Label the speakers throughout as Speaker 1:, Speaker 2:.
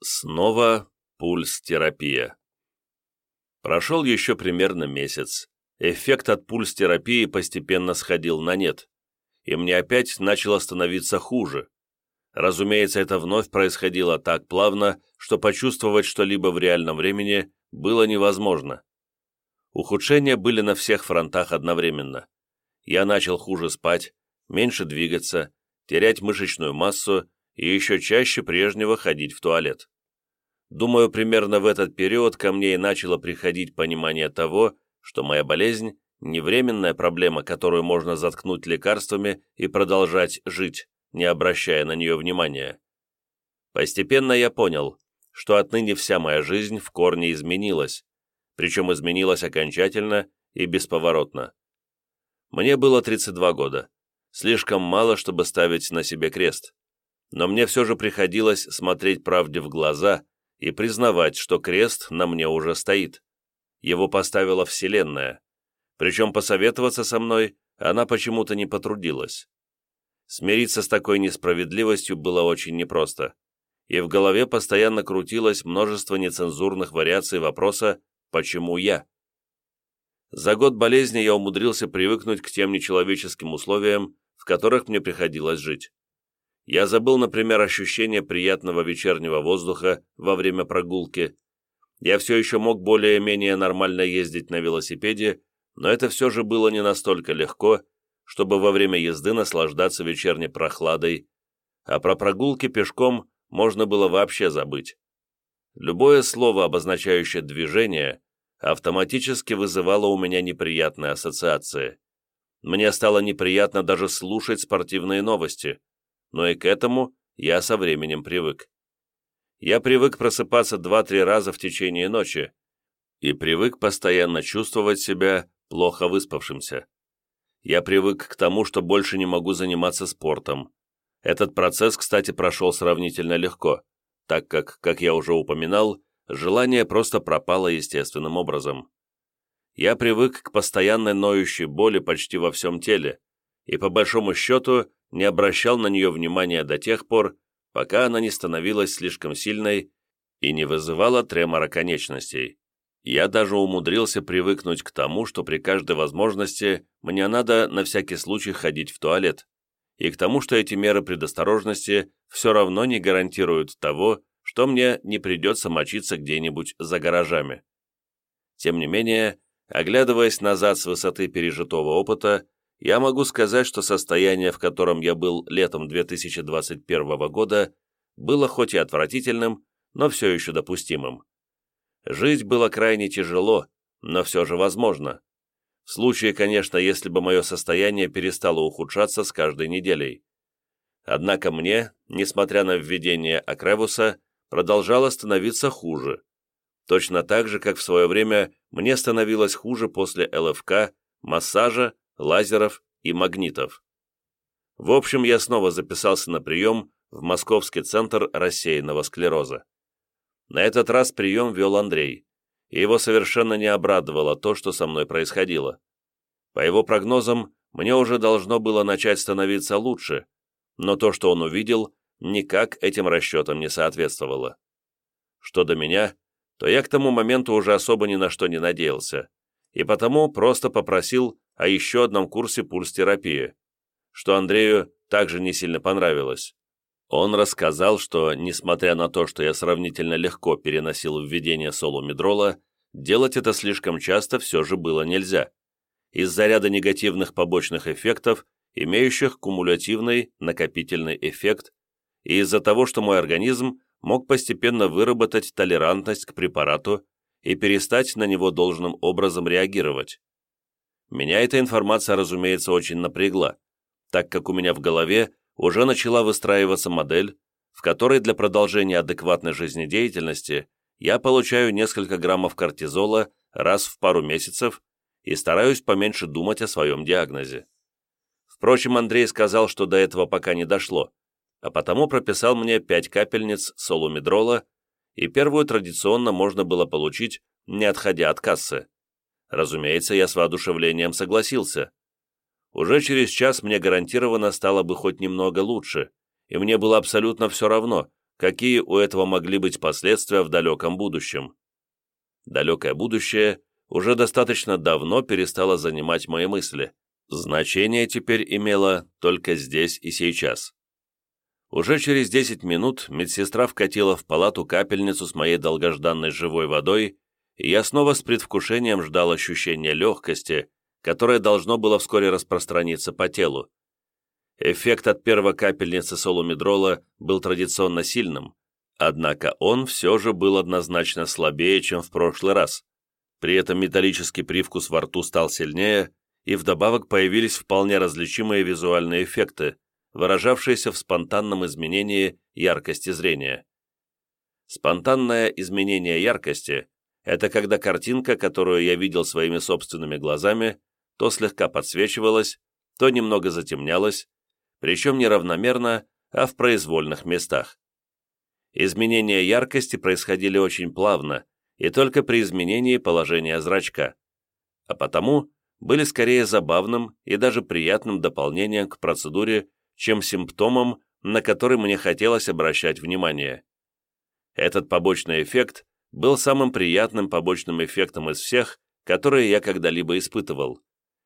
Speaker 1: Снова пульс-терапия. Прошел еще примерно месяц. Эффект от пульс-терапии постепенно сходил на нет, и мне опять начало становиться хуже. Разумеется, это вновь происходило так плавно, что почувствовать что-либо в реальном времени было невозможно. Ухудшения были на всех фронтах одновременно. Я начал хуже спать, меньше двигаться, терять мышечную массу и еще чаще прежнего ходить в туалет. Думаю, примерно в этот период ко мне и начало приходить понимание того, что моя болезнь – не временная проблема, которую можно заткнуть лекарствами и продолжать жить, не обращая на нее внимания. Постепенно я понял, что отныне вся моя жизнь в корне изменилась, причем изменилась окончательно и бесповоротно. Мне было 32 года, слишком мало, чтобы ставить на себе крест но мне все же приходилось смотреть правде в глаза и признавать, что крест на мне уже стоит. Его поставила Вселенная. Причем посоветоваться со мной она почему-то не потрудилась. Смириться с такой несправедливостью было очень непросто, и в голове постоянно крутилось множество нецензурных вариаций вопроса «почему я?». За год болезни я умудрился привыкнуть к тем нечеловеческим условиям, в которых мне приходилось жить. Я забыл, например, ощущение приятного вечернего воздуха во время прогулки. Я все еще мог более-менее нормально ездить на велосипеде, но это все же было не настолько легко, чтобы во время езды наслаждаться вечерней прохладой, а про прогулки пешком можно было вообще забыть. Любое слово, обозначающее движение, автоматически вызывало у меня неприятные ассоциации. Мне стало неприятно даже слушать спортивные новости но и к этому я со временем привык. Я привык просыпаться два-три раза в течение ночи и привык постоянно чувствовать себя плохо выспавшимся. Я привык к тому, что больше не могу заниматься спортом. Этот процесс, кстати, прошел сравнительно легко, так как, как я уже упоминал, желание просто пропало естественным образом. Я привык к постоянной ноющей боли почти во всем теле, и по большому счету не обращал на нее внимания до тех пор, пока она не становилась слишком сильной и не вызывала тремора конечностей. Я даже умудрился привыкнуть к тому, что при каждой возможности мне надо на всякий случай ходить в туалет, и к тому, что эти меры предосторожности все равно не гарантируют того, что мне не придется мочиться где-нибудь за гаражами. Тем не менее, оглядываясь назад с высоты пережитого опыта, я могу сказать, что состояние, в котором я был летом 2021 года, было хоть и отвратительным, но все еще допустимым. Жить было крайне тяжело, но все же возможно. В случае, конечно, если бы мое состояние перестало ухудшаться с каждой неделей. Однако мне, несмотря на введение Акревуса, продолжало становиться хуже. Точно так же, как в свое время мне становилось хуже после ЛФК, массажа лазеров и магнитов. В общем, я снова записался на прием в Московский центр рассеянного склероза. На этот раз прием вел Андрей, и его совершенно не обрадовало то, что со мной происходило. По его прогнозам, мне уже должно было начать становиться лучше, но то, что он увидел, никак этим расчетам не соответствовало. Что до меня, то я к тому моменту уже особо ни на что не надеялся, и потому просто попросил о еще одном курсе пульс-терапии, что Андрею также не сильно понравилось. Он рассказал, что, несмотря на то, что я сравнительно легко переносил введение солумедрола, делать это слишком часто все же было нельзя, из-за ряда негативных побочных эффектов, имеющих кумулятивный накопительный эффект, и из-за того, что мой организм мог постепенно выработать толерантность к препарату и перестать на него должным образом реагировать. Меня эта информация, разумеется, очень напрягла, так как у меня в голове уже начала выстраиваться модель, в которой для продолжения адекватной жизнедеятельности я получаю несколько граммов кортизола раз в пару месяцев и стараюсь поменьше думать о своем диагнозе. Впрочем, Андрей сказал, что до этого пока не дошло, а потому прописал мне 5 капельниц солумедрола, и первую традиционно можно было получить, не отходя от кассы. Разумеется, я с воодушевлением согласился. Уже через час мне гарантированно стало бы хоть немного лучше, и мне было абсолютно все равно, какие у этого могли быть последствия в далеком будущем. Далекое будущее уже достаточно давно перестало занимать мои мысли. Значение теперь имело только здесь и сейчас. Уже через 10 минут медсестра вкатила в палату капельницу с моей долгожданной живой водой, я снова с предвкушением ждал ощущения легкости, которое должно было вскоре распространиться по телу. Эффект от первой капельницы солумедрола был традиционно сильным, однако он все же был однозначно слабее, чем в прошлый раз. При этом металлический привкус во рту стал сильнее, и вдобавок появились вполне различимые визуальные эффекты, выражавшиеся в спонтанном изменении яркости зрения. Спонтанное изменение яркости – это когда картинка, которую я видел своими собственными глазами, то слегка подсвечивалась, то немного затемнялась, причем не равномерно, а в произвольных местах. Изменения яркости происходили очень плавно и только при изменении положения зрачка, а потому были скорее забавным и даже приятным дополнением к процедуре, чем симптомом, на который мне хотелось обращать внимание. Этот побочный эффект был самым приятным побочным эффектом из всех, которые я когда-либо испытывал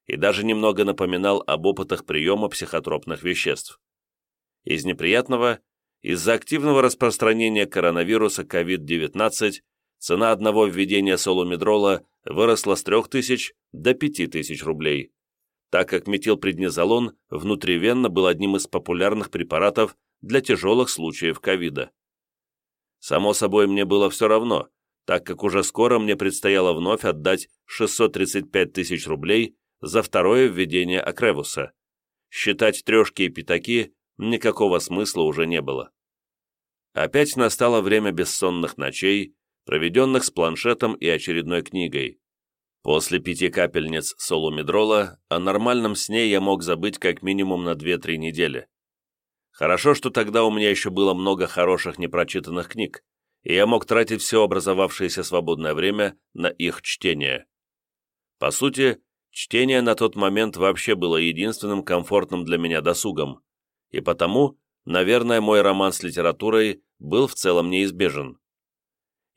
Speaker 1: и даже немного напоминал об опытах приема психотропных веществ. Из неприятного, из-за активного распространения коронавируса COVID-19 цена одного введения солумедрола выросла с 3000 до 5000 рублей, так как метилпреднизолон внутривенно был одним из популярных препаратов для тяжелых случаев ковида. Само собой, мне было все равно, так как уже скоро мне предстояло вновь отдать 635 тысяч рублей за второе введение Акревуса. Считать трешки и пятаки никакого смысла уже не было. Опять настало время бессонных ночей, проведенных с планшетом и очередной книгой. После пяти капельниц солумедрола о нормальном сне я мог забыть как минимум на 2-3 недели. Хорошо, что тогда у меня еще было много хороших непрочитанных книг, и я мог тратить все образовавшееся свободное время на их чтение. По сути, Чтение на тот момент вообще было единственным комфортным для меня досугом, и потому, наверное, мой роман с литературой был в целом неизбежен.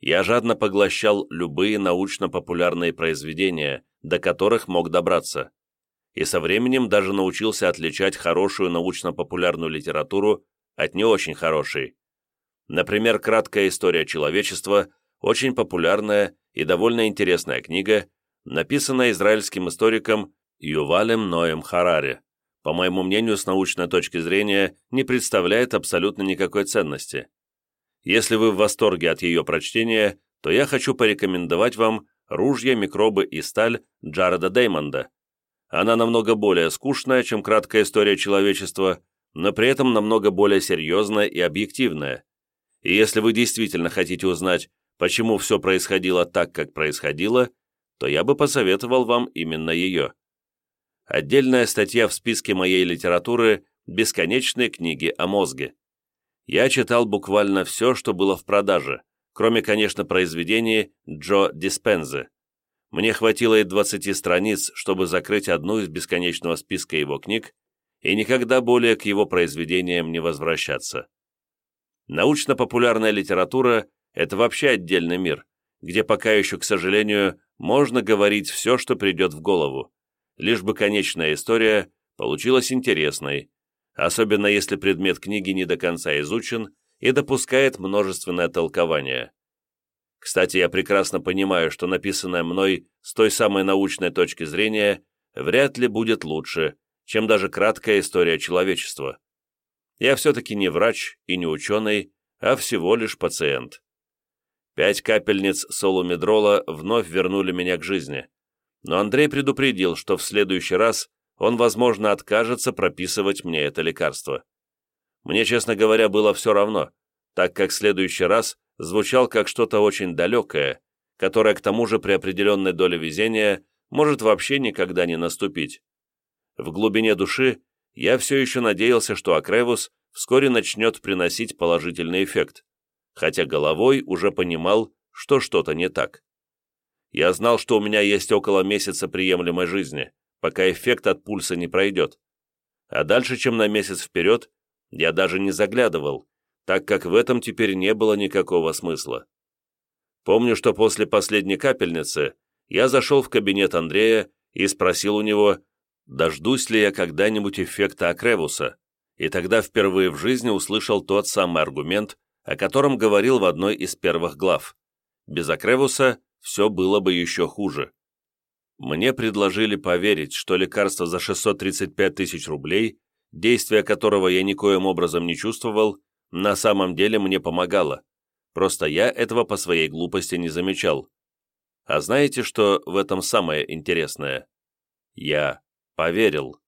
Speaker 1: Я жадно поглощал любые научно-популярные произведения, до которых мог добраться, и со временем даже научился отличать хорошую научно-популярную литературу от не очень хорошей. Например, «Краткая история человечества» – очень популярная и довольно интересная книга, написанная израильским историком Ювалем Ноем Харари, по моему мнению, с научной точки зрения, не представляет абсолютно никакой ценности. Если вы в восторге от ее прочтения, то я хочу порекомендовать вам «Ружья, микробы и сталь» Джареда Деймонда. Она намного более скучная, чем краткая история человечества, но при этом намного более серьезная и объективная. И если вы действительно хотите узнать, почему все происходило так, как происходило, то я бы посоветовал вам именно ее. Отдельная статья в списке моей литературы «Бесконечные книги о мозге». Я читал буквально все, что было в продаже, кроме, конечно, произведений Джо Диспензе. Мне хватило и 20 страниц, чтобы закрыть одну из бесконечного списка его книг и никогда более к его произведениям не возвращаться. Научно-популярная литература – это вообще отдельный мир, где пока еще, к сожалению, можно говорить все, что придет в голову, лишь бы конечная история получилась интересной, особенно если предмет книги не до конца изучен и допускает множественное толкование. Кстати, я прекрасно понимаю, что написанное мной с той самой научной точки зрения вряд ли будет лучше, чем даже краткая история человечества. Я все-таки не врач и не ученый, а всего лишь пациент. Пять капельниц солумедрола вновь вернули меня к жизни. Но Андрей предупредил, что в следующий раз он, возможно, откажется прописывать мне это лекарство. Мне, честно говоря, было все равно, так как следующий раз звучал как что-то очень далекое, которое к тому же при определенной доле везения может вообще никогда не наступить. В глубине души я все еще надеялся, что Акревус вскоре начнет приносить положительный эффект хотя головой уже понимал, что что-то не так. Я знал, что у меня есть около месяца приемлемой жизни, пока эффект от пульса не пройдет. А дальше, чем на месяц вперед, я даже не заглядывал, так как в этом теперь не было никакого смысла. Помню, что после последней капельницы я зашел в кабинет Андрея и спросил у него, дождусь ли я когда-нибудь эффекта Акревуса, и тогда впервые в жизни услышал тот самый аргумент, о котором говорил в одной из первых глав. Без Акревуса все было бы еще хуже. Мне предложили поверить, что лекарство за 635 тысяч рублей, действия которого я никоим образом не чувствовал, на самом деле мне помогало. Просто я этого по своей глупости не замечал. А знаете, что в этом самое интересное? Я поверил.